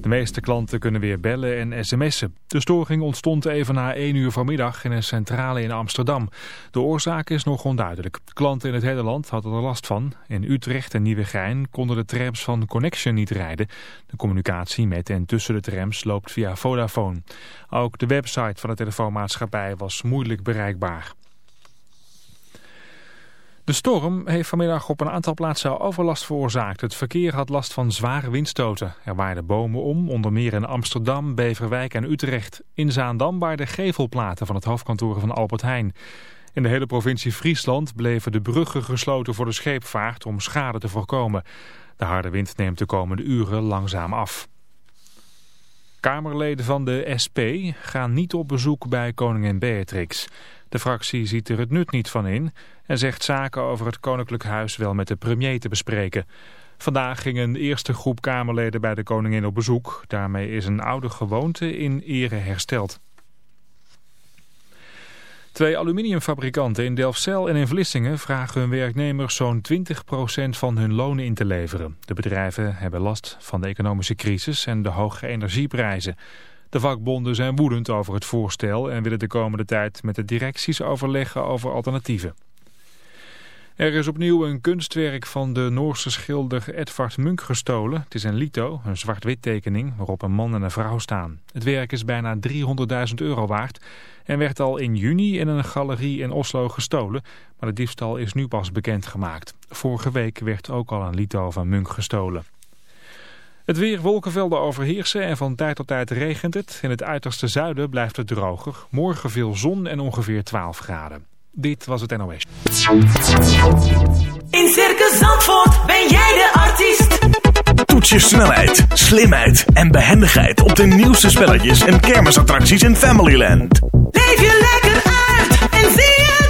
De meeste klanten kunnen weer bellen en sms'en. De storing ontstond even na 1 uur vanmiddag in een centrale in Amsterdam. De oorzaak is nog onduidelijk. Klanten in het hele land hadden er last van. In Utrecht en Nieuwegein konden de trams van Connection niet rijden. De communicatie met en tussen de trams loopt via Vodafone. Ook de website van de telefoonmaatschappij was moeilijk bereikbaar. De storm heeft vanmiddag op een aantal plaatsen overlast veroorzaakt. Het verkeer had last van zware windstoten. Er waaiden bomen om, onder meer in Amsterdam, Beverwijk en Utrecht. In Zaandam waren gevelplaten van het hoofdkantoor van Albert Heijn. In de hele provincie Friesland bleven de bruggen gesloten voor de scheepvaart om schade te voorkomen. De harde wind neemt de komende uren langzaam af. Kamerleden van de SP gaan niet op bezoek bij koningin Beatrix. De fractie ziet er het nut niet van in en zegt zaken over het koninklijk huis wel met de premier te bespreken. Vandaag ging een eerste groep Kamerleden bij de koningin op bezoek. Daarmee is een oude gewoonte in ere hersteld. Twee aluminiumfabrikanten in Delfzijl en in Vlissingen vragen hun werknemers zo'n 20% van hun lonen in te leveren. De bedrijven hebben last van de economische crisis en de hoge energieprijzen. De vakbonden zijn woedend over het voorstel en willen de komende tijd met de directies overleggen over alternatieven. Er is opnieuw een kunstwerk van de Noorse schilder Edvard Munch gestolen. Het is een lito, een zwart-wit tekening waarop een man en een vrouw staan. Het werk is bijna 300.000 euro waard en werd al in juni in een galerie in Oslo gestolen. Maar de diefstal is nu pas bekendgemaakt. Vorige week werd ook al een lito van Munch gestolen. Het weer wolkenvelden overheersen en van tijd tot tijd regent het. In het uiterste zuiden blijft het droger. Morgen veel zon en ongeveer 12 graden. Dit was het NOS. In Circus Zandvoort ben jij de artiest. Toets je snelheid, slimheid en behendigheid op de nieuwste spelletjes en kermisattracties in Familyland. Leef je lekker uit en zie het zelf.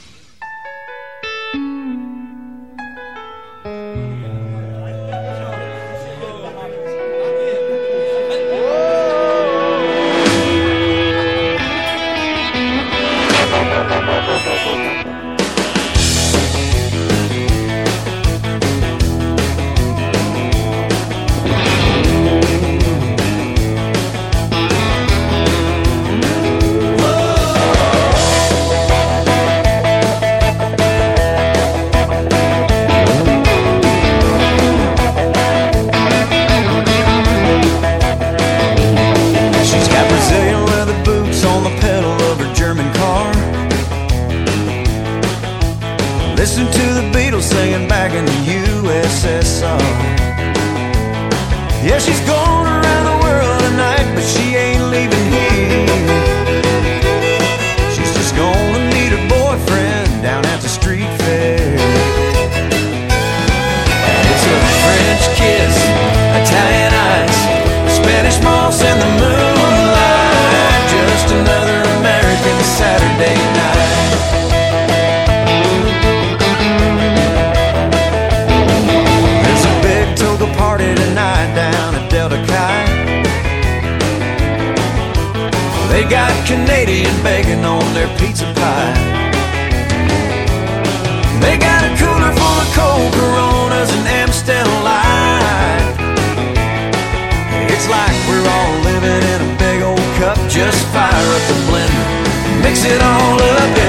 Fire up the blender, mix it all up.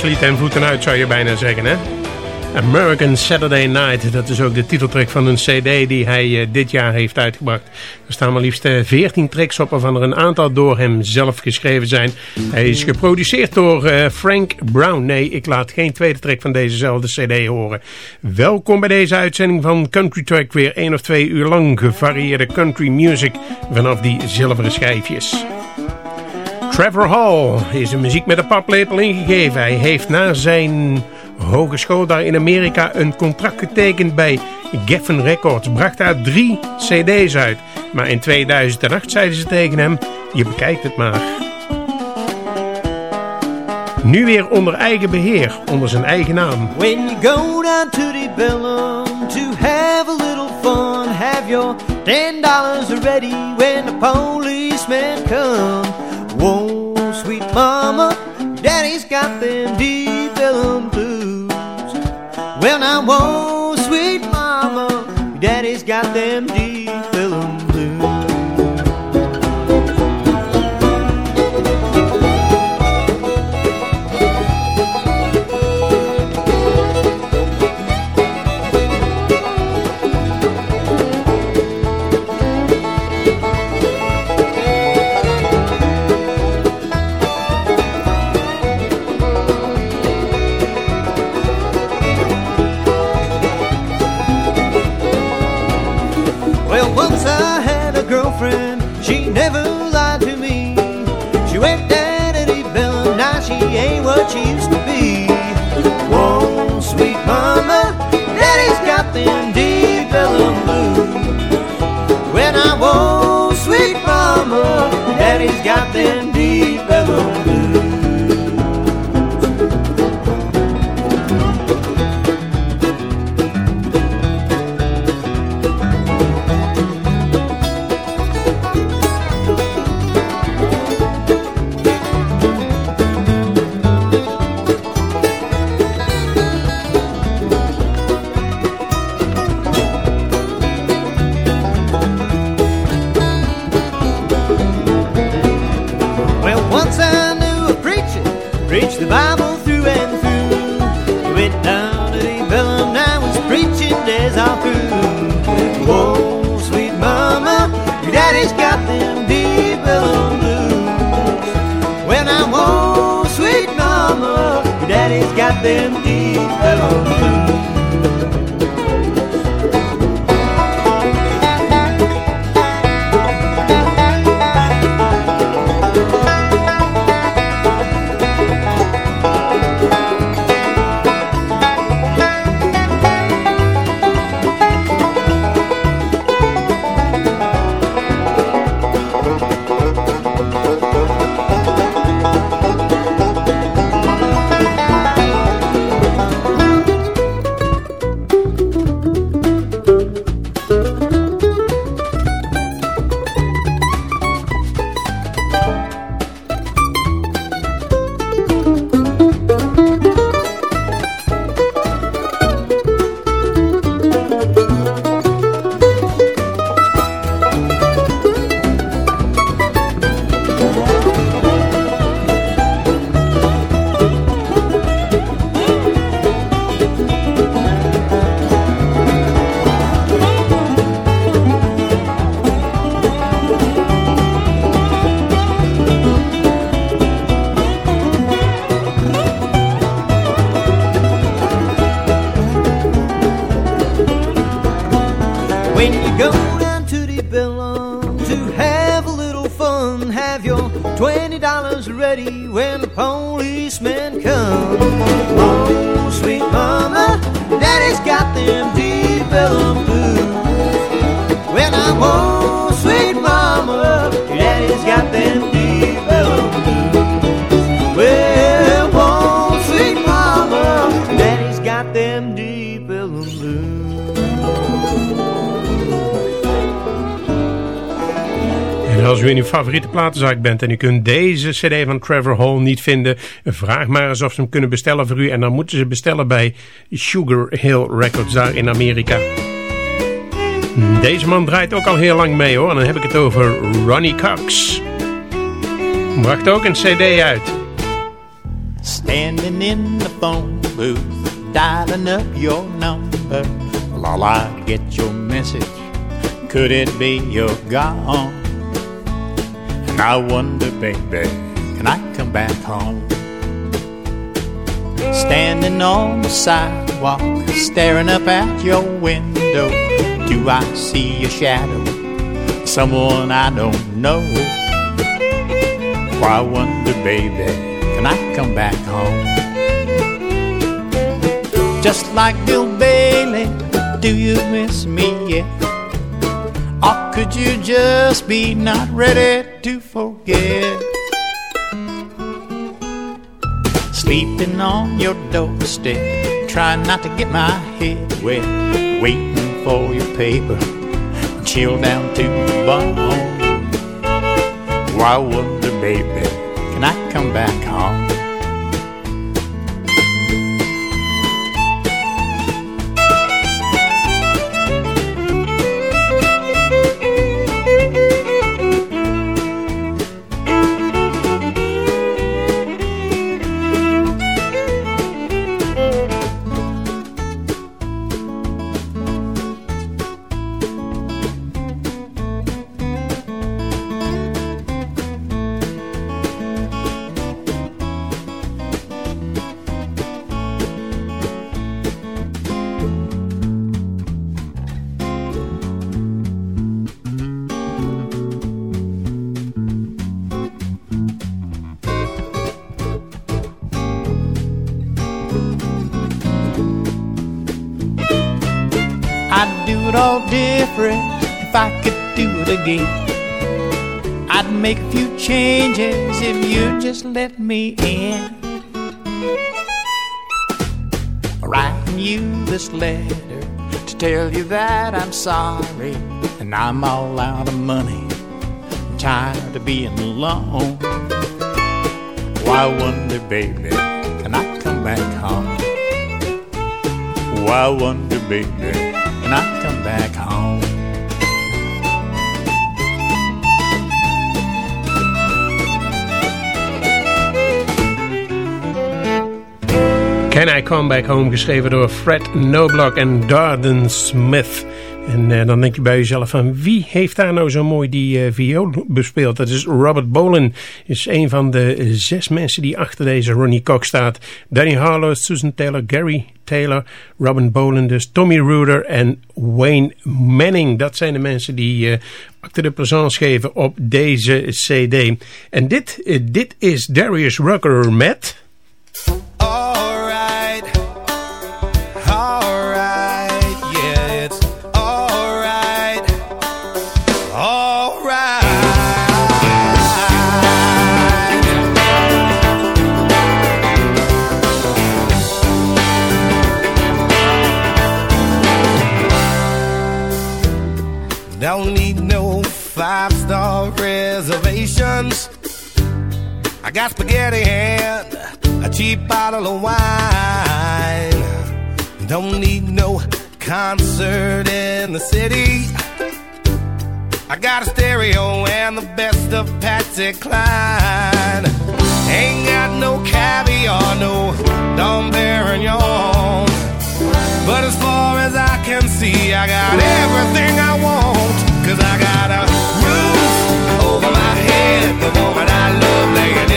Paisley ten voeten uit zou je bijna zeggen, hè? American Saturday Night, dat is ook de titeltrack van een cd die hij eh, dit jaar heeft uitgebracht. Er staan maar liefst eh, 14 tracks op waarvan er een aantal door hem zelf geschreven zijn. Hij is geproduceerd door eh, Frank Brown. Nee, ik laat geen tweede track van dezezelfde cd horen. Welkom bij deze uitzending van Country Track, weer één of twee uur lang gevarieerde country music vanaf die zilveren schijfjes. Trevor Hall is een muziek met een paplepel ingegeven. Hij heeft na zijn hogeschool daar in Amerika een contract getekend bij Geffen Records. Bracht daar drie cd's uit. Maar in 2008 zeiden ze tegen hem, je bekijkt het maar. Nu weer onder eigen beheer, onder zijn eigen naam. When you go down to the Bellum to have a little fun, have your ten dollars ready when the policemen come. Whoa, sweet mama, daddy's got them deep Bellum blues. Well, now, whoa, never lied to me. She went down to the Bellum, now she ain't what she used to be. Whoa, sweet mama, daddy's got them deep Bellum blues. When I whoa, sweet mama, daddy's got them got favoriete platenzaak bent en u kunt deze cd van Trevor Hall niet vinden, vraag maar eens of ze hem kunnen bestellen voor u. En dan moeten ze bestellen bij Sugar Hill Records daar in Amerika. Deze man draait ook al heel lang mee hoor. En dan heb ik het over Ronnie Cox. Bracht ook een cd uit. Standing in the phone booth, dialing up your number. I get your message. Could it be you're gone? And I wonder, baby, can I come back home? Standing on the sidewalk, staring up at your window. Do I see a shadow? Someone I don't know. Why wonder, baby, can I come back home? Just like Bill Bailey, do you miss me yet? Or could you just be not ready to forget? Sleeping on your doorstep, trying not to get my head wet, waiting for your paper, chill down to the bone. Why wonder, baby, can I come back home? All different if I could do it again. I'd make a few changes if you'd just let me in. Writing you this letter to tell you that I'm sorry and I'm all out of money. I'm tired of being alone. Why wonder, baby, can I come back home? Why wonder, baby, back home. Can I Come Back Home, geschreven door Fred Noblock en Darden Smith. En uh, dan denk je bij jezelf van wie heeft daar nou zo mooi die uh, viool bespeeld? Dat is Robert Bolen. Is een van de zes mensen die achter deze Ronnie Cox staat. Danny Harlow, Susan Taylor, Gary Taylor, Robin Bolen dus, Tommy Ruder en Wayne Manning. Dat zijn de mensen die uh, acte de présence geven op deze cd. En dit, dit is Darius Rucker met... I got spaghetti and a cheap bottle of wine. Don't need no concert in the city. I got a stereo and the best of Patsy Cline. Ain't got no caviar, no Dom Perignon. But as far as I can see, I got everything I want. Cause I got a roof over my head, the woman I love laying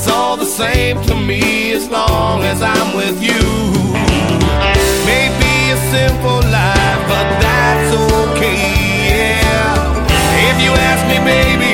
it's all the same to me as long as I'm with you. Maybe a simple life, but that's okay. Yeah. If you ask me, baby,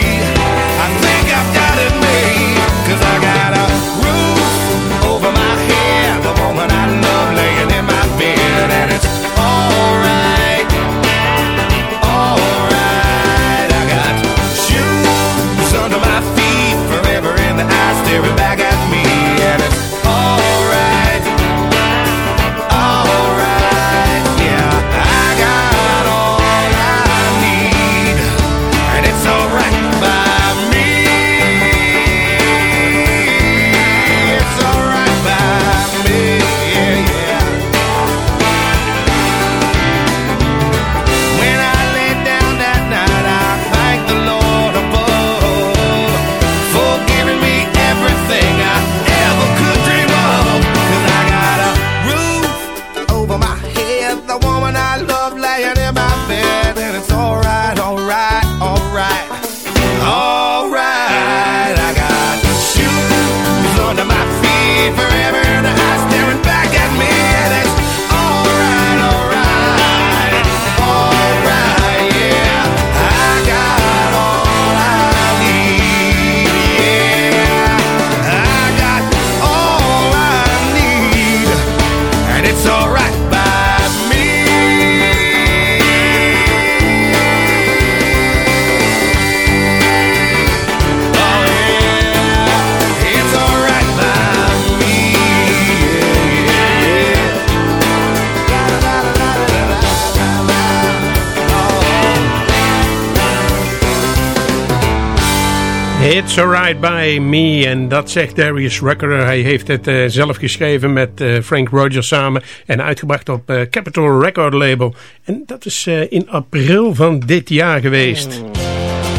It's Alright By Me. En dat zegt Darius Rucker. Hij heeft het uh, zelf geschreven met uh, Frank Rogers samen. En uitgebracht op uh, Capitol Record Label. En dat is in april van dit jaar geweest.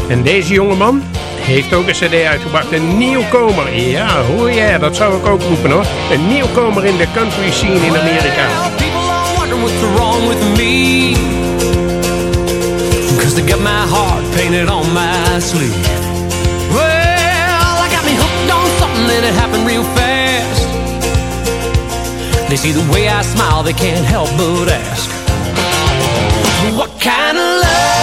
En deze jongeman heeft ook een cd uitgebracht. Een nieuwkomer. Ja, hoe ja, dat zou ik ook roepen hoor. Een nieuwkomer in de country scene in Amerika. Well, people are wondering what's wrong with me. Cause they got my heart painted on my sleeve. See the way I smile, they can't help but ask. What kind of love,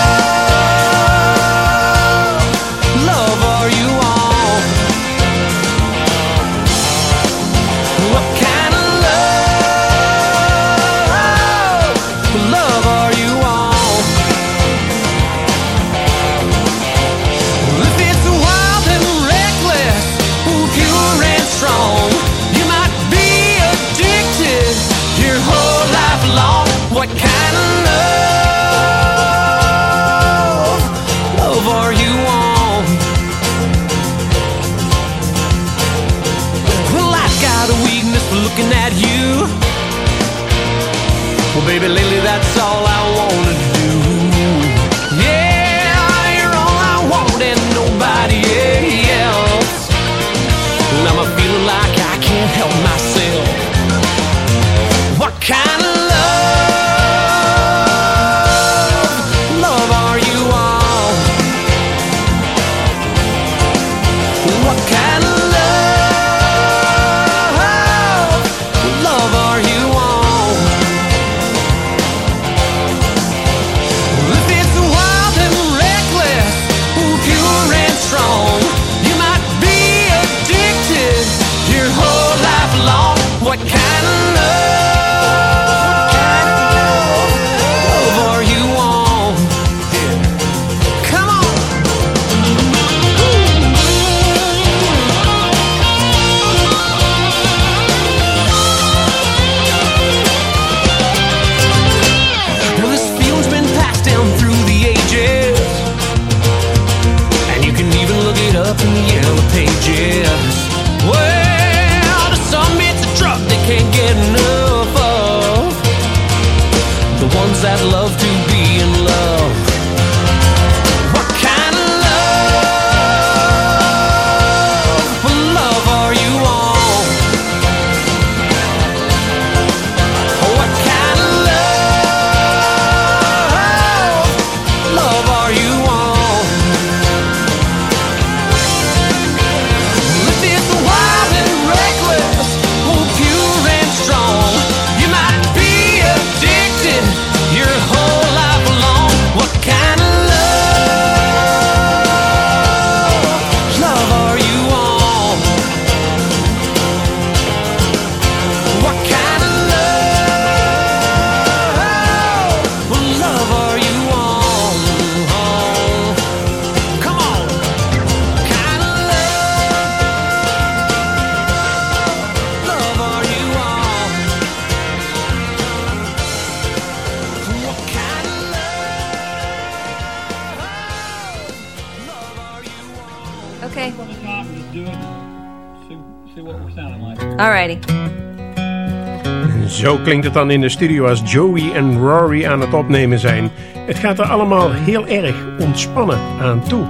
klinkt het dan in de studio als Joey en Rory aan het opnemen zijn. Het gaat er allemaal heel erg ontspannen aan toe.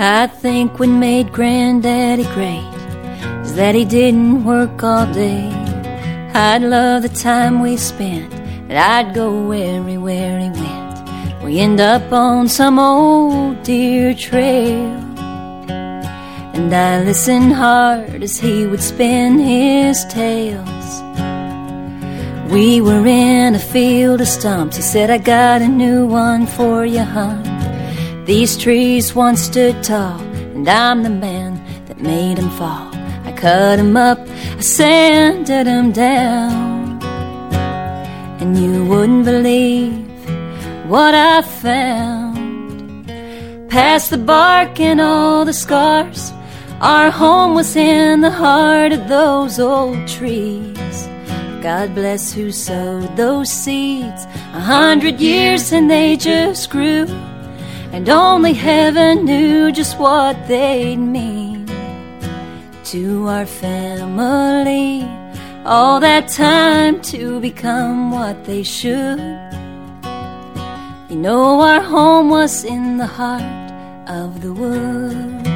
I think what made Granddaddy great is that he didn't work all day. I'd love the time we spent, and I'd go everywhere he went. We end up on some old deer trail. And I listened hard as he would spin his tales. We were in a field of stumps. He said, I got a new one for you, hon. These trees once stood tall, and I'm the man that made 'em fall. I cut 'em up, I sanded 'em down. And you wouldn't believe what I found. Past the bark and all the scars, our home was in the heart of those old trees. God bless who sowed those seeds a hundred years and they just grew. And only heaven knew just what they'd mean to our family. All that time to become what they should. You know, our home was in the heart of the wood.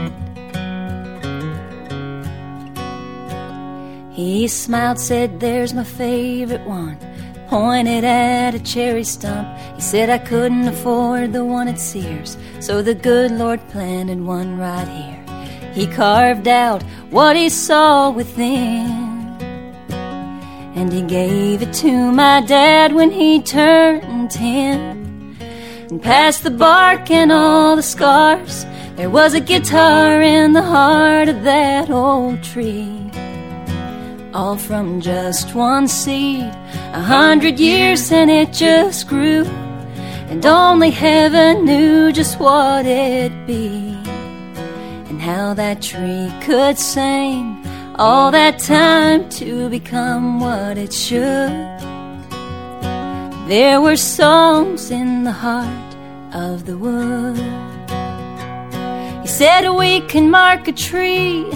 He smiled, said, There's my favorite one. Pointed at a cherry stump. He said, I couldn't afford the one at Sears, so the good Lord planted one right here. He carved out what he saw within. And he gave it to my dad when he turned ten. And past the bark and all the scars, there was a guitar in the heart of that old tree all from just one seed. A hundred years and it just grew, and only heaven knew just what it'd be, and how that tree could sing all that time to become what it should. There were songs in the heart of the wood. He said we can mark a tree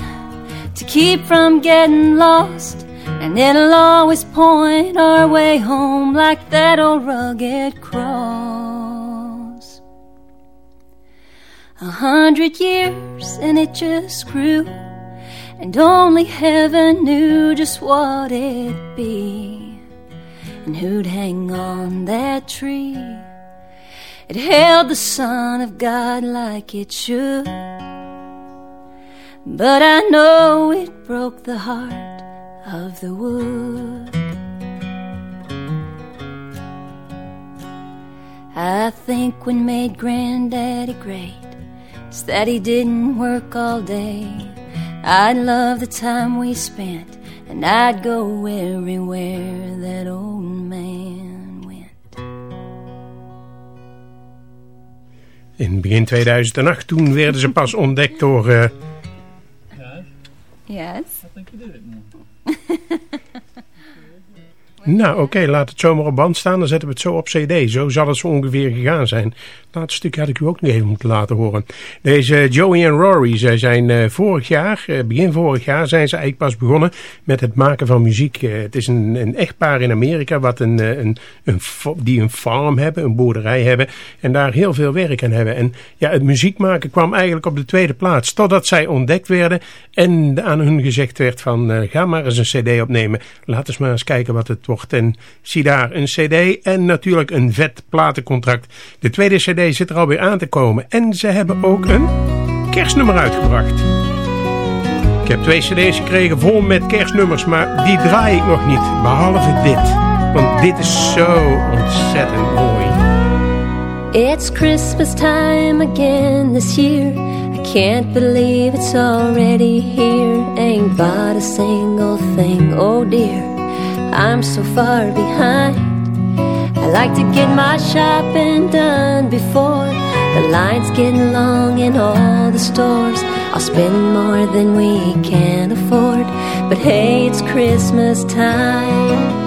to keep from getting lost, and it'll always point our way home like that old rugged cross. A hundred years and it just grew, and only heaven knew just what it'd be and who'd hang on that tree. It held the Son of God like it should. But I know it broke the heart of the wood. I think when made Granddaddy great, it's that he didn't work all day. I'd love the time we spent and I'd go everywhere that old man went. In begin 2008, toen werden ze pas ontdekt door... Uh... Yes. I think you did it. Nou, oké, laat het zomaar op band staan. Dan zetten we het zo op cd. Zo zal het zo ongeveer gegaan zijn. Het laatste stukje had ik u ook nog even moeten laten horen. Deze Joey en Rory, zij zijn uh, vorig jaar, uh, begin vorig jaar, zijn ze eigenlijk pas begonnen met het maken van muziek. Uh, het is een, een echtpaar in Amerika wat een, een, een, die een farm hebben, een boerderij hebben. En daar heel veel werk aan hebben. En ja, het muziek maken kwam eigenlijk op de tweede plaats. Totdat zij ontdekt werden en aan hun gezegd werd van, ga maar eens een cd opnemen. Laat eens maar eens kijken wat het En zie daar een cd en natuurlijk een vet platencontract. De tweede cd zit er alweer aan te komen. En ze hebben ook een kerstnummer uitgebracht. Ik heb twee cd's gekregen vol met kerstnummers, maar die draai ik nog niet. Behalve dit. Want dit is zo ontzettend mooi. It's Christmas time again this year. I can't believe it's already here. Ain't bought a single thing, oh dear. I'm so far behind. I like to get my shopping done before the lines get long in all the stores. I'll spend more than we can afford, but hey, it's Christmas time.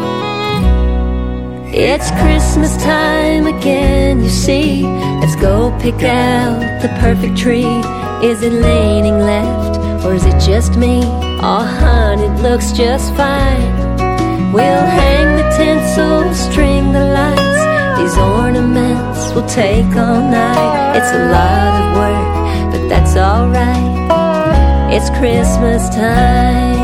It's Christmas time again, you see. Let's go pick out the perfect tree. Is it leaning left or is it just me? Oh, hon, it looks just fine. We'll hang the tinsel, string the lights. These ornaments will take all night. It's a lot of work, but that's alright. It's Christmas time.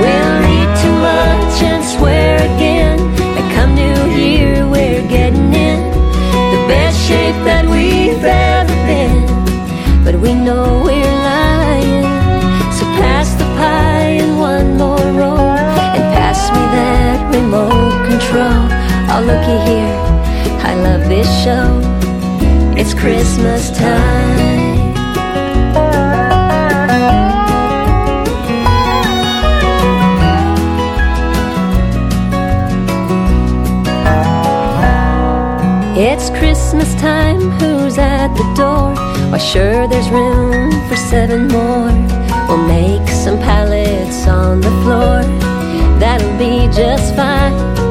We'll eat too much and swear again. And come New Year, we're getting in the best shape that we've ever been. But we know we're remote control. Oh, looky here, I love this show. It's Christmas time. It's Christmas time, who's at the door? Why, sure, there's room for seven more. We'll make some pallets on the floor. That'll be just fine.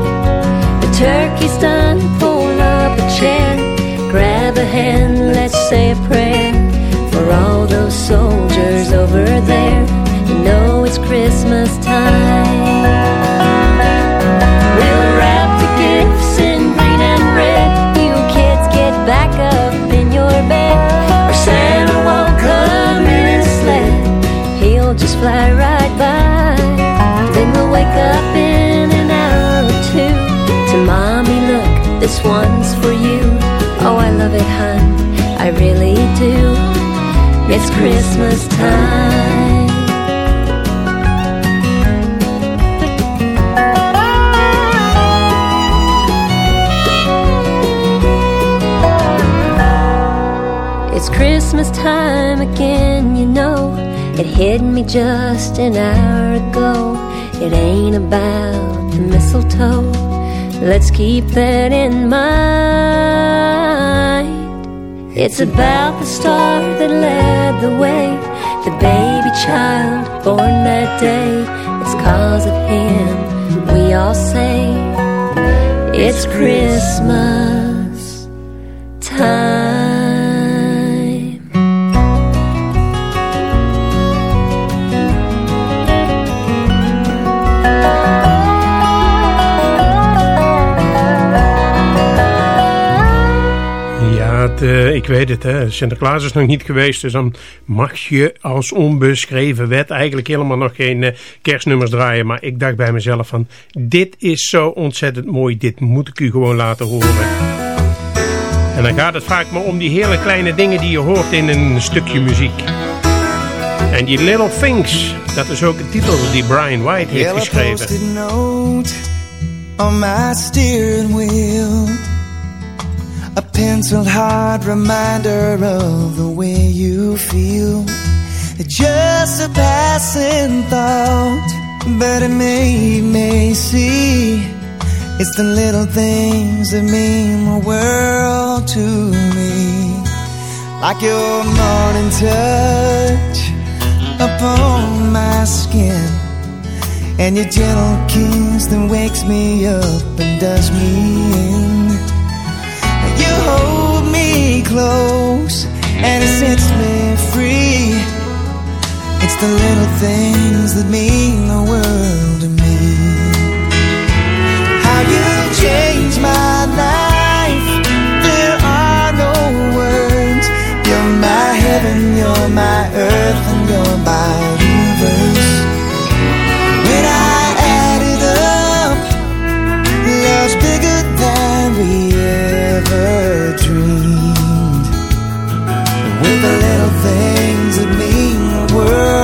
It's Christmas time. It's Christmas time again, you know. It hit me just an hour ago. It ain't about the mistletoe. Let's keep that in mind. It's about the star that led the way. The baby child born that day. It's cause of him, we all say. It's Christmas uh, ik weet het, hè. Sinterklaas is nog niet geweest, dus dan mag je als onbeschreven wet eigenlijk helemaal nog geen uh, kerstnummers draaien. Maar ik dacht bij mezelf van, dit is zo ontzettend mooi, dit moet ik u gewoon laten horen. En dan gaat het vaak maar om die hele kleine dingen die je hoort in een stukje muziek. En die Little Things, dat is ook een titel die Brian White heeft geschreven. Penciled hard reminder of the way you feel. Just a passing thought, but it made me see. It's the little things that mean the world to me. Like your morning touch upon my skin. And your gentle kiss that wakes me up and does me in close and it sets me free. It's the little things that mean the world to me. How you changed my life, there are no words. You're my heaven, you're my earth, and you're my universe. When I add it up, love's bigger than we ever things that mean the world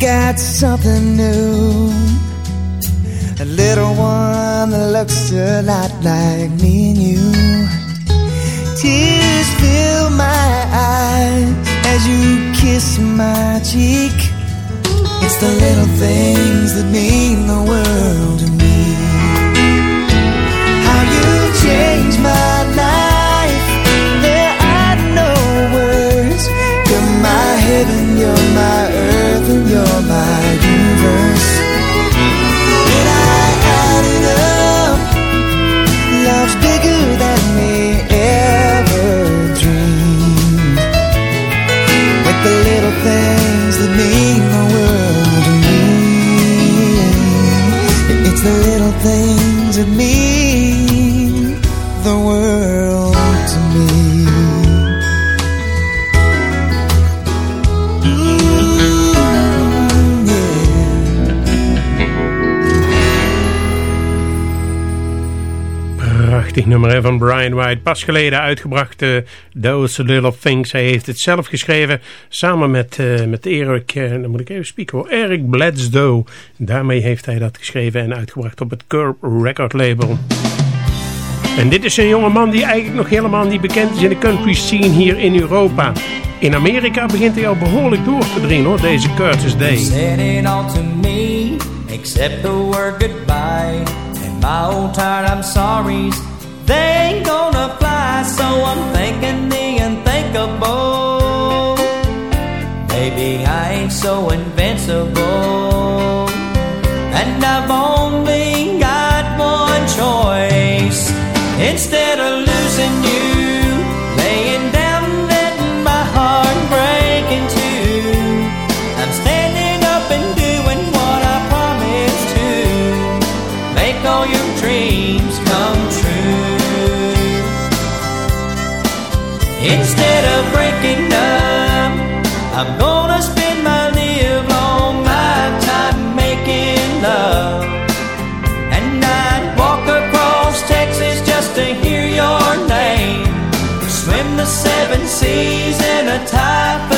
got something new. A little one that looks a lot like me and you. Tears fill my eyes as you kiss my cheek. It's the little things that mean the world to me. How you changed my that mean the world Prachtig nummer hè, van Brian White. Pas geleden uitgebracht uh, Those Little Things. Hij heeft het zelf geschreven samen met, uh, met Eric, uh, dan moet ik even spieken Eric Bledsoe. Daarmee heeft hij dat geschreven en uitgebracht op het Curb Record label. En dit is een jonge man die eigenlijk nog helemaal niet bekend is in de country scene hier in Europa. In Amerika begint hij al behoorlijk door te dringen hoor, deze Curtis Day. Me, except the word goodbye. And my old tired I'm sorry's, they ain't gonna fly. So I'm thinking the unthinkable. Maybe I ain't so invincible. And I've only got one choice. Instead of the seven seas a typhoon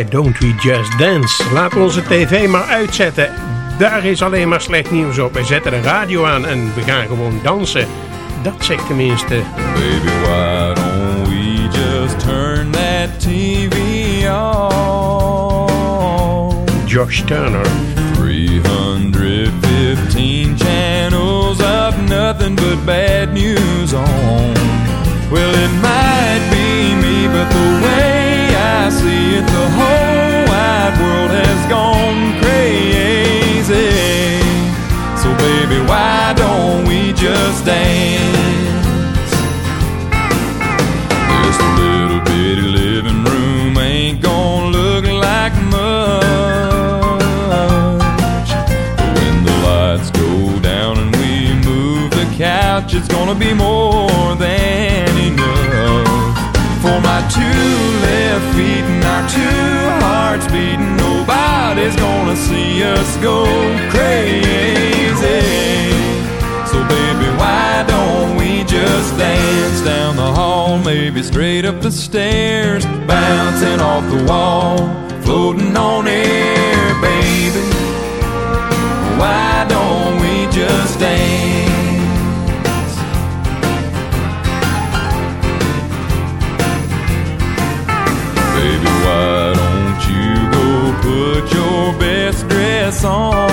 Why don't we just dance? Laten we onze tv maar uitzetten. Daar is alleen maar slecht nieuws op. We zetten de radio aan en we gaan gewoon dansen. Dat zeg ik tenminste. Baby, why don't we just turn that TV on? Josh Turner. 315 channels of nothing but bad news on. Well, it might just dance? This little bitty living room ain't gonna look like much. But when the lights go down and we move the couch, it's gonna be more than enough. For my two left feet and our two hearts beating, nobody's gonna see us go crazy. Dance down the hall, maybe straight up the stairs, bouncing off the wall, floating on air, baby. Why don't we just dance? Baby, why don't you go put your best dress on?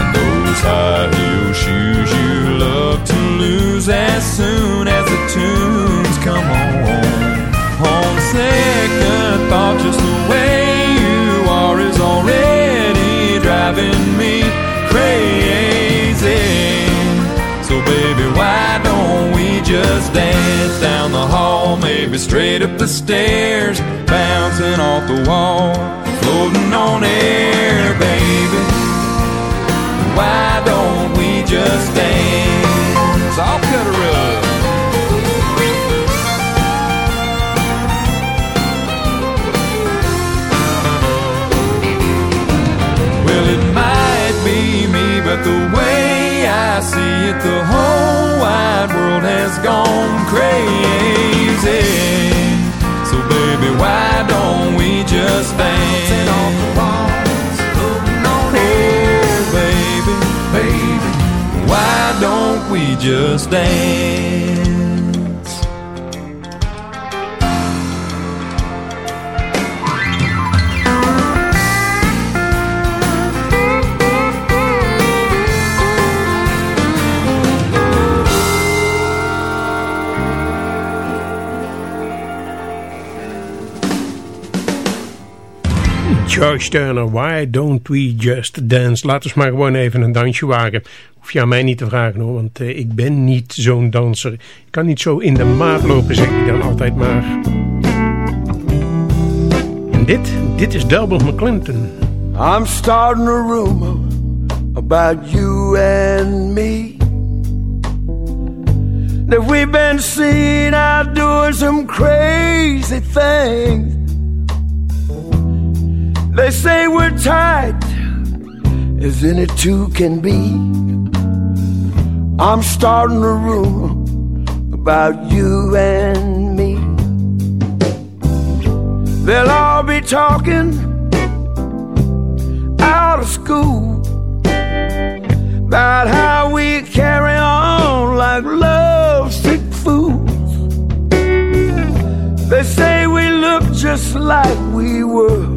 And those high maybe straight up the stairs, bouncing off the wall, floating on air, baby. Why don't we just dance? I'll cut a rug. Well, it might be me, but the way I see it, the whole wide world has gone crazy. Just dance? on the walls, on air, baby, baby. Why don't we just dance? George Turner, Why Don't We Just Dance? Laat ons maar gewoon even een dansje wagen. Hoef je aan mij niet te vragen hoor, want uh, ik ben niet zo'n danser. Ik kan niet zo in de maat lopen, zeg ik dan altijd maar. En dit, dit is Delbert McClinton. I'm starting a rumor about you and me. That we've been seen out doing some crazy things. They say we're tight as any two can be. I'm starting a rumor about you and me. They'll all be talking out of school about how we carry on like lovesick fools. They say we look just like we were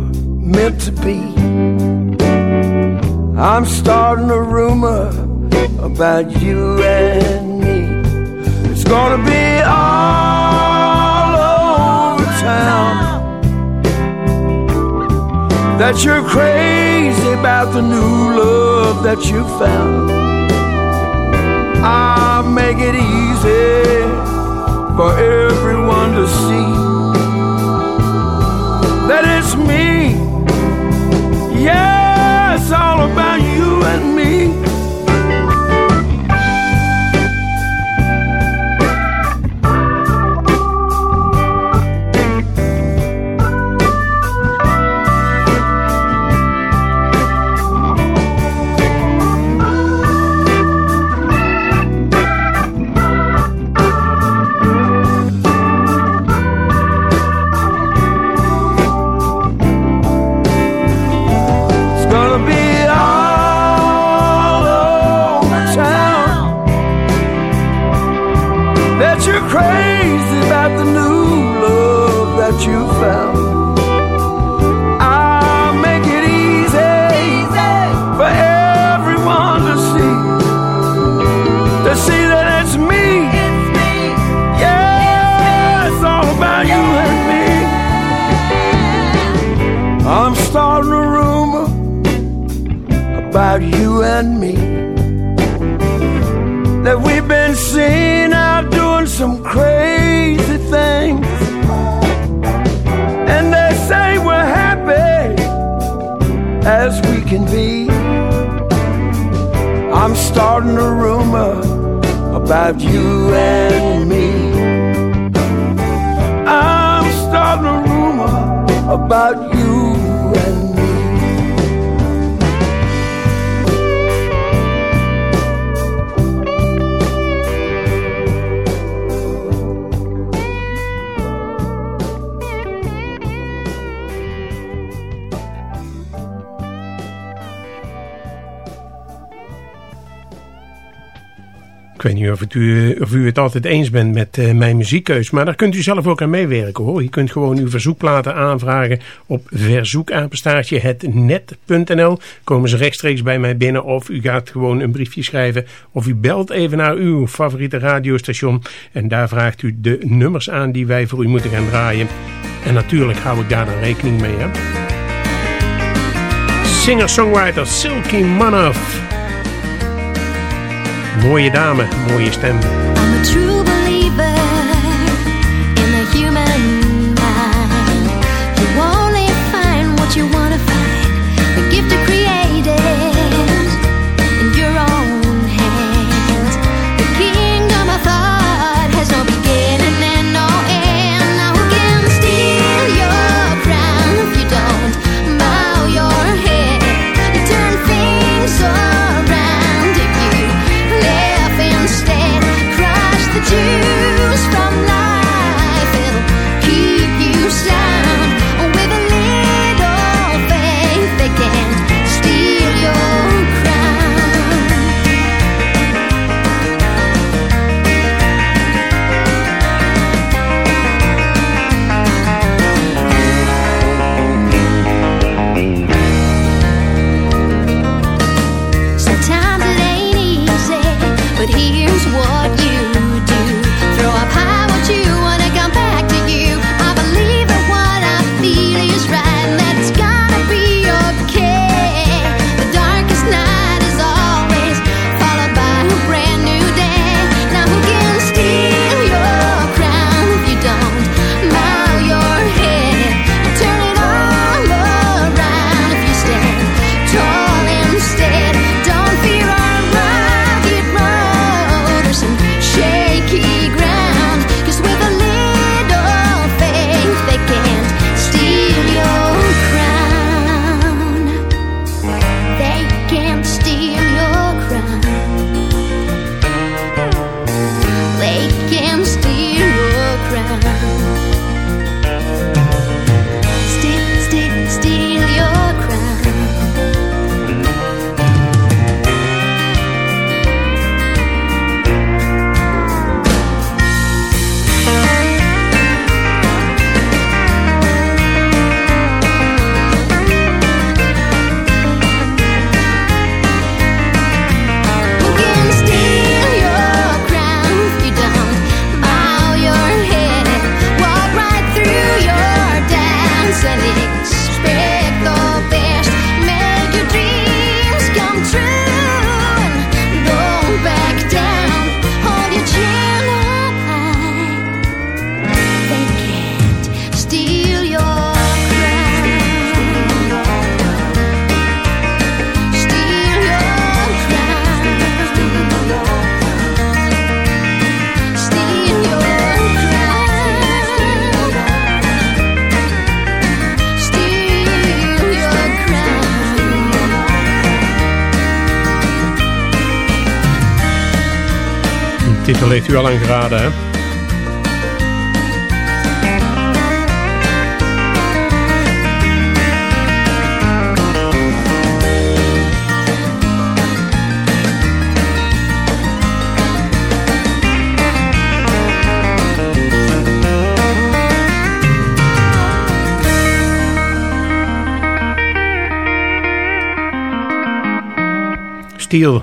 meant to be. I'm starting a rumor about you and me. It's gonna be all over town that you're crazy about the new love that you found. I'll make it easy for everyone to see that it's me it's all about you and me. Het altijd eens bent met uh, mijn muziekkeus. Maar daar kunt u zelf ook aan meewerken hoor. Je kunt gewoon uw verzoekplaten aanvragen op verzoekapenstaartje hetnet.nl. Komen ze rechtstreeks bij mij binnen. Of u gaat gewoon een briefje schrijven. Of u belt even naar uw favoriete radiostation. En daar vraagt u de nummers aan die wij voor u moeten gaan draaien. En natuurlijk hou ik daar dan rekening mee. Singer-songwriter Silky Manoff. Mooie dame, mooie stem. True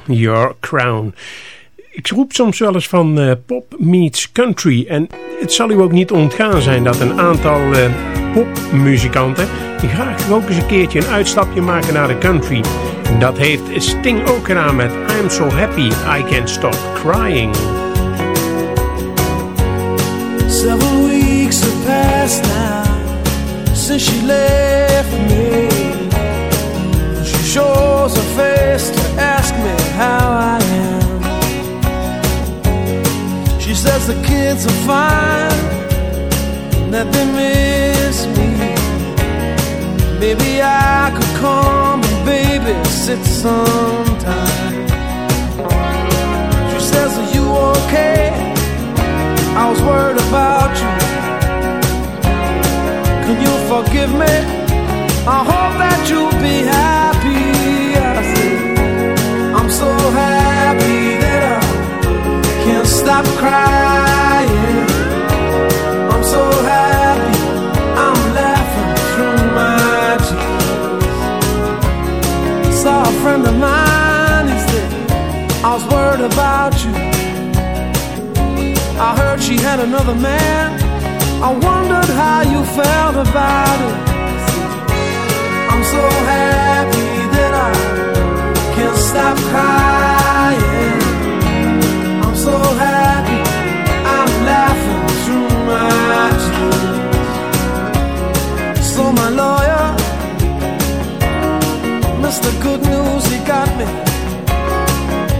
Your Crown. Ik roep soms wel eens van uh, pop meets country. En het zal u ook niet ontgaan zijn dat een aantal uh, popmuzikanten... graag ook eens een keertje een uitstapje maken naar de country. Dat heeft Sting ook gedaan met I'm So Happy I Can't Stop Crying. Several weeks now Since she left me She shows her face to ask me how I am She says the kids are fine, that they miss me. Maybe I could come and babysit sometime. She says, Are you okay? I was worried about you. Can you forgive me? I hope that you'll be happy. So happy that I can't stop crying. I'm so happy, I'm laughing through my tears. Saw a friend of mine, said, I was worried about you. I heard she had another man. I wondered how you felt about it. Stop crying. I'm so happy I'm laughing my tears So my lawyer Mr. Good News, he got me.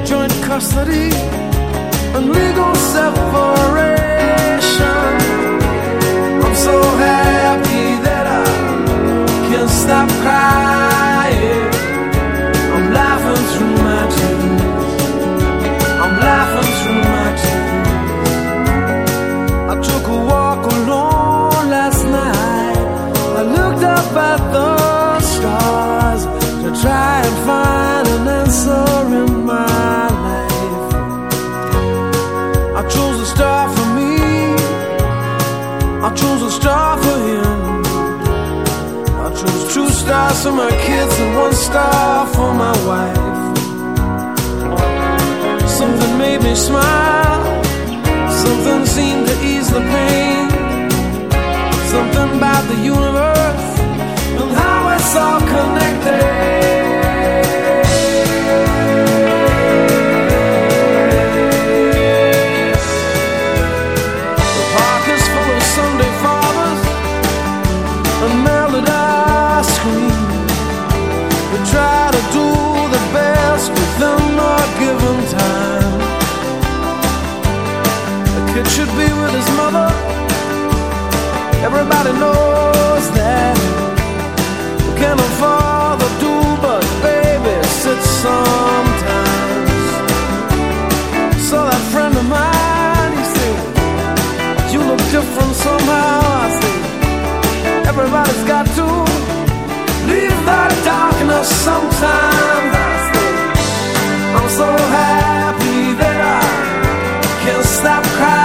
Joint custody And legal separation stars for my kids and one star for my wife. Something made me smile. Something seemed to ease the pain. Something about the universe and how it's all connected. With his mother. Everybody knows that. We can't afford to do but babysit sometimes. So that friend of mine, he said, You look different somehow. I said, Everybody's got to leave that darkness sometimes. I said, I'm so happy that I can't stop crying.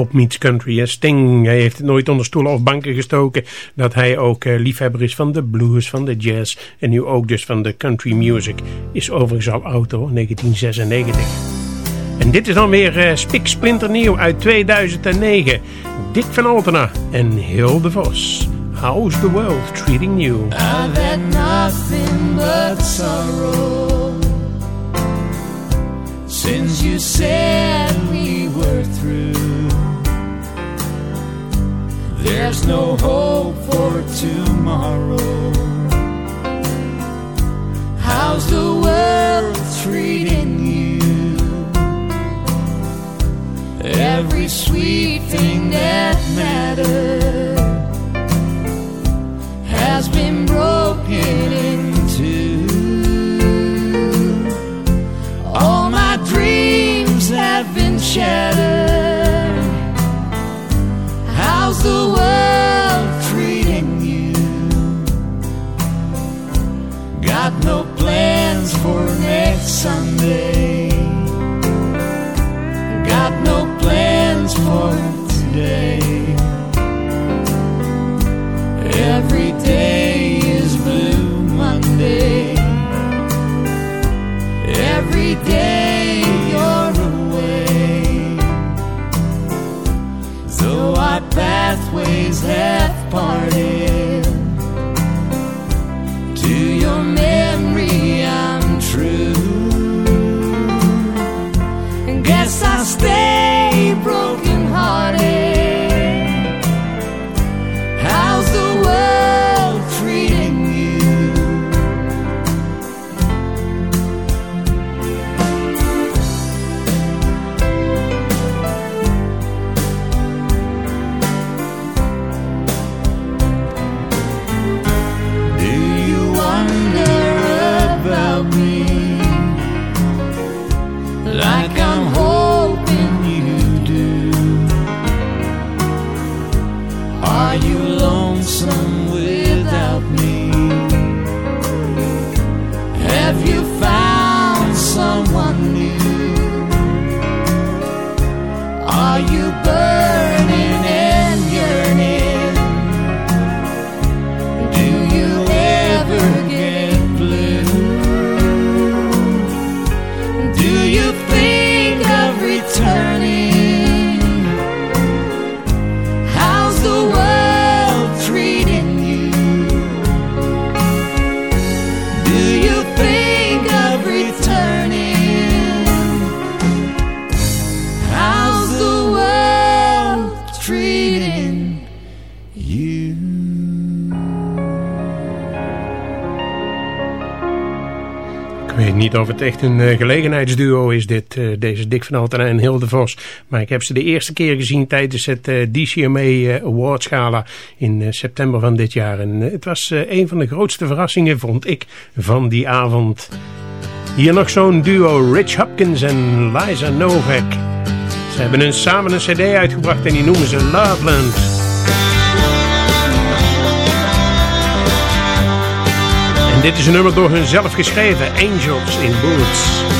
Pop meets country. Hè. Sting hij heeft het nooit onder stoelen of banken gestoken. Dat hij ook eh, liefhebber is van de blues, van de jazz. En nu ook dus van de country music. Is overigens al hoor, 1996. En dit is dan weer eh, Spik Splinter Nieuw uit 2009. Dick van Altena en Hilde Vos. How's the world treating you? I've had nothing but sorrow since you said we were through. There there's no hope for tomorrow. How's the world treating you? Every sweet thing that mattered has been broken into. All my dreams have been shattered. For next Sunday. Got no plans for today. Every day is Blue Monday. Every day you're away. So our pathways have parted. Niet of het echt een eh, gelegenheidsduo is, dit, eh, deze Dick van Altena en Hilde Vos. Maar ik heb ze de eerste keer gezien tijdens het eh, DCMA Awards Gala in september van dit jaar. En het was een van de grootste verrassingen, vond ik, van die avond. Hier nog zo'n duo, Rich Hopkins en Liza Novak. Ze hebben samen een cd uitgebracht en die noemen ze Loveland. En dit is een nummer door hun zelf geschreven, Angels in Boots.